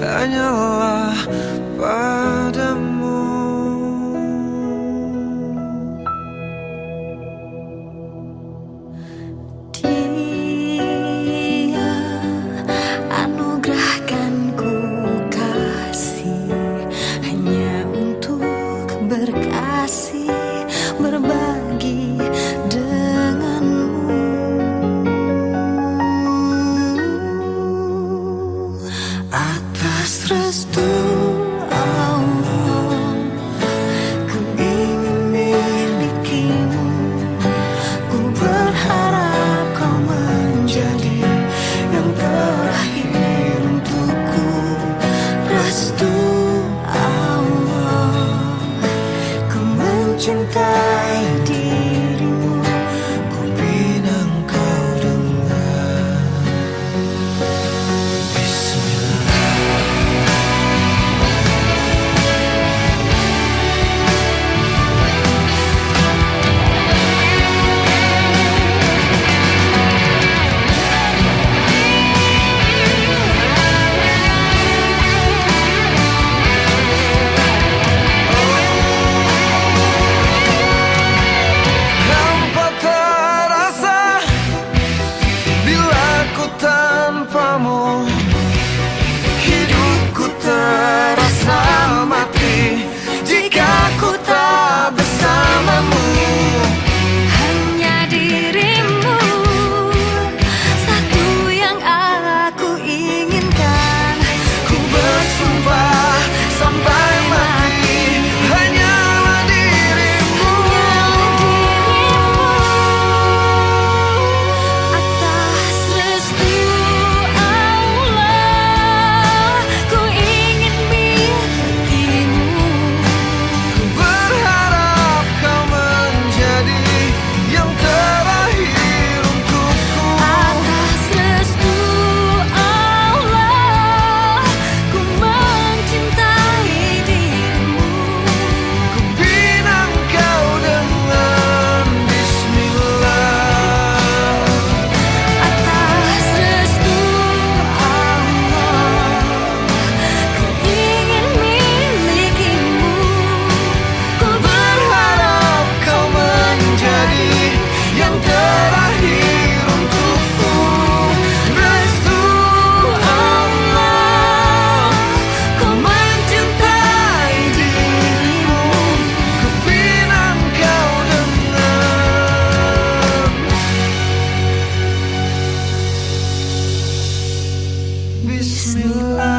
Hanyalah padamu. cintai dia. kiss me.